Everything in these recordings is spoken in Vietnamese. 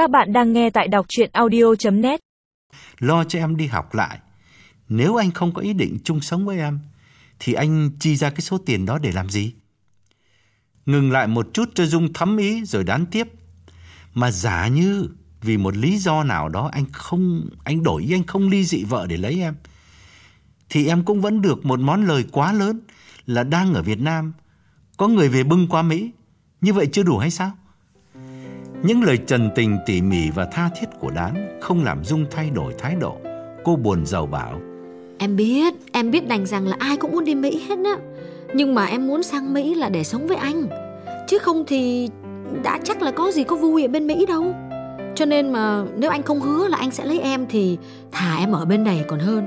Các bạn đang nghe tại đọc chuyện audio.net Lo cho em đi học lại. Nếu anh không có ý định chung sống với em, thì anh chi ra cái số tiền đó để làm gì? Ngừng lại một chút cho Dung thấm ý rồi đán tiếp. Mà giả như vì một lý do nào đó anh không anh đổi ý anh không ly dị vợ để lấy em thì em cũng vẫn được một món lời quá lớn là đang ở Việt Nam có người về bưng qua Mỹ. Như vậy chưa đủ hay sao? Những lời trần tình tỉ mỉ và tha thiết của Đán không làm Dung thay đổi thái độ. Cô buồn giàu bảo. Em biết, em biết đành rằng là ai cũng muốn đi Mỹ hết á. Nhưng mà em muốn sang Mỹ là để sống với anh. Chứ không thì đã chắc là có gì có vui ở bên Mỹ đâu. Cho nên mà nếu anh không hứa là anh sẽ lấy em thì thả em ở bên này còn hơn.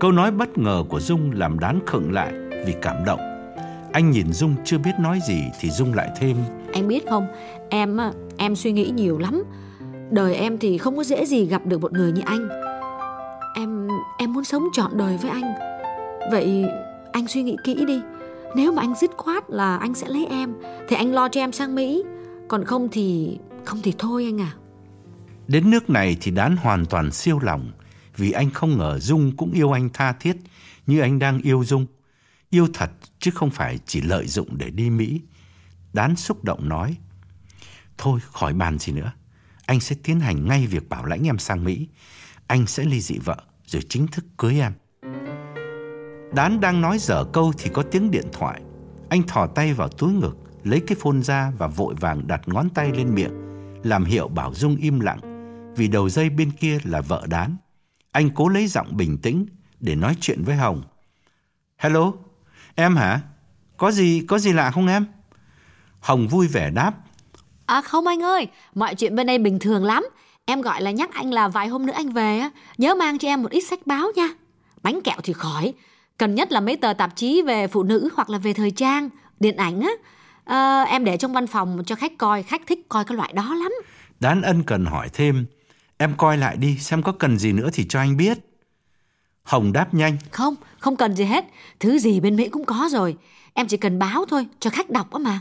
Câu nói bất ngờ của Dung làm Đán khựng lại vì cảm động. Anh nhìn Dung chưa biết nói gì thì Dung lại thêm. Anh biết không, em em suy nghĩ nhiều lắm. Đời em thì không có dễ gì gặp được một người như anh. Em em muốn sống trọn đời với anh. Vậy anh suy nghĩ kỹ đi. Nếu mà anh dứt khoát là anh sẽ lấy em thì anh lo cho em sang Mỹ. Còn không thì không thì thôi anh à. Đến nước này thì Đán hoàn toàn siêu lòng vì anh không ngờ Dung cũng yêu anh tha thiết như anh đang yêu Dung. Yêu thật chứ không phải chỉ lợi dụng để đi Mỹ. Đán xúc động nói. Thôi khỏi bàn gì nữa. Anh sẽ tiến hành ngay việc bảo lãnh em sang Mỹ. Anh sẽ ly dị vợ rồi chính thức cưới em. Đán đang nói dở câu thì có tiếng điện thoại. Anh thò tay vào túi ngực, lấy cái phone ra và vội vàng đặt ngón tay lên miệng, làm hiệu bảo Dung im lặng, vì đầu dây bên kia là vợ Đán. Anh cố lấy giọng bình tĩnh để nói chuyện với Hồng. Hello, em hả? Có gì, có gì lạ không em? Hồng vui vẻ đáp. À không anh ơi, mọi chuyện bên đây bình thường lắm. Em gọi là nhắc anh là vài hôm nữa anh về á, nhớ mang cho em một ít sách báo nha. Bánh kẹo thì khỏi, cần nhất là mấy tờ tạp chí về phụ nữ hoặc là về thời trang, điện ảnh á. À, em để trong văn phòng cho khách coi, khách thích coi cái loại đó lắm. Đán ân cần hỏi thêm. Em coi lại đi, xem có cần gì nữa thì cho anh biết. Hồng đáp nhanh. Không, không cần gì hết. Thứ gì bên Mỹ cũng có rồi. Em chỉ cần báo thôi, cho khách đọc á mà.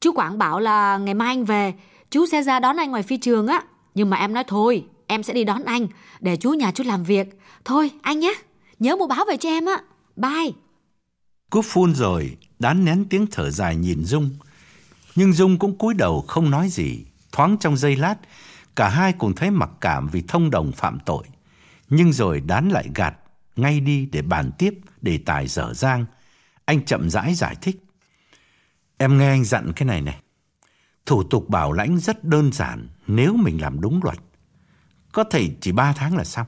Chú Quảng bảo là ngày mai anh về, chú sẽ ra đón anh ngoài phi trường á. Nhưng mà em nói thôi, em sẽ đi đón anh, để chú nhà chú làm việc. Thôi, anh nhé, nhớ mua báo về cho em á. Bye. Cúp phun rồi, đán nén tiếng thở dài nhìn Dung. Nhưng Dung cũng cúi đầu không nói gì. Thoáng trong giây lát, cả hai cùng thấy mặc cảm vì thông đồng phạm tội. Nhưng rồi đán lại gạt ngay đi để bàn tiếp đề tài dở dang. Anh chậm rãi giải thích. Em nghe anh dặn cái này này. Thủ tục bảo lãnh rất đơn giản nếu mình làm đúng luật. Có thể chỉ 3 tháng là xong.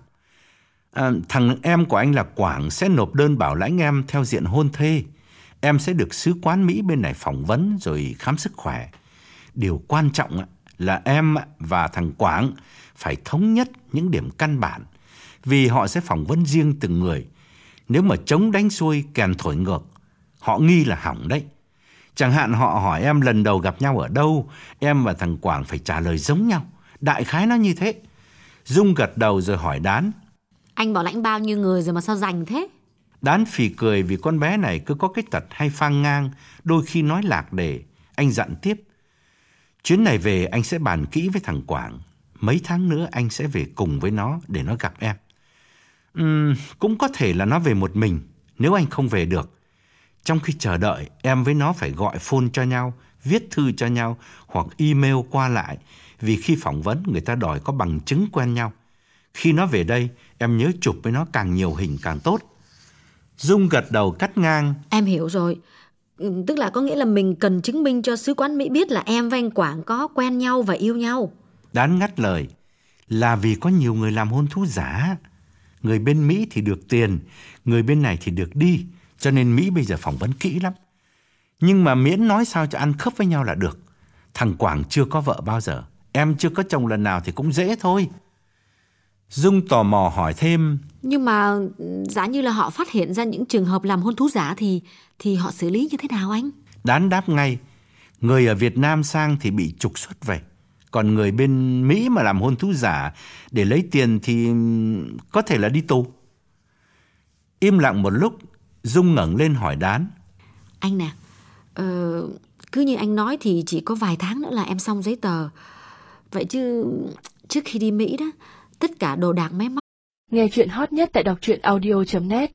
À, thằng em của anh là Quảng sẽ nộp đơn bảo lãnh em theo diện hôn thê. Em sẽ được sứ quán Mỹ bên này phỏng vấn rồi khám sức khỏe. Điều quan trọng là em và thằng Quảng phải thống nhất những điểm căn bản vì họ sẽ phỏng vấn riêng từng người. Nếu mà chống đánh xuôi kèn thổi ngược, họ nghi là hỏng đấy. Chẳng hạn họ hỏi em lần đầu gặp nhau ở đâu, em và thằng Quảng phải trả lời giống nhau. Đại khái nó như thế. Dung gật đầu rồi hỏi Đán. Anh bảo lãnh bao nhiêu người rồi mà sao dành thế? Đán phì cười vì con bé này cứ có cái tật hay phang ngang, đôi khi nói lạc đề. Anh dặn tiếp. Chuyến này về anh sẽ bàn kỹ với thằng Quảng. Mấy tháng nữa anh sẽ về cùng với nó để nó gặp em. Uhm, cũng có thể là nó về một mình nếu anh không về được. Trong khi chờ đợi, em với nó phải gọi phone cho nhau, viết thư cho nhau hoặc email qua lại vì khi phỏng vấn người ta đòi có bằng chứng quen nhau. Khi nó về đây, em nhớ chụp với nó càng nhiều hình càng tốt. Dung gật đầu cắt ngang. Em hiểu rồi. Tức là có nghĩa là mình cần chứng minh cho sứ quán Mỹ biết là em và anh Quảng có quen nhau và yêu nhau. Đán ngắt lời. Là vì có nhiều người làm hôn thú giả. Người bên Mỹ thì được tiền, người bên này thì được đi. Cho nên Mỹ bây giờ phỏng vấn kỹ lắm. Nhưng mà miễn nói sao cho ăn khớp với nhau là được. Thằng Quảng chưa có vợ bao giờ. Em chưa có chồng lần nào thì cũng dễ thôi. Dung tò mò hỏi thêm. Nhưng mà giả như là họ phát hiện ra những trường hợp làm hôn thú giả thì thì họ xử lý như thế nào anh? Đán đáp ngay. Người ở Việt Nam sang thì bị trục xuất về. Còn người bên Mỹ mà làm hôn thú giả để lấy tiền thì có thể là đi tù. Im lặng một lúc, Dung ngẩng lên hỏi Đán. Anh nè, ờ, cứ như anh nói thì chỉ có vài tháng nữa là em xong giấy tờ. Vậy chứ trước khi đi Mỹ đó, tất cả đồ đạc máy móc Nghe chuyện hot nhất tại đọc truyện audio.net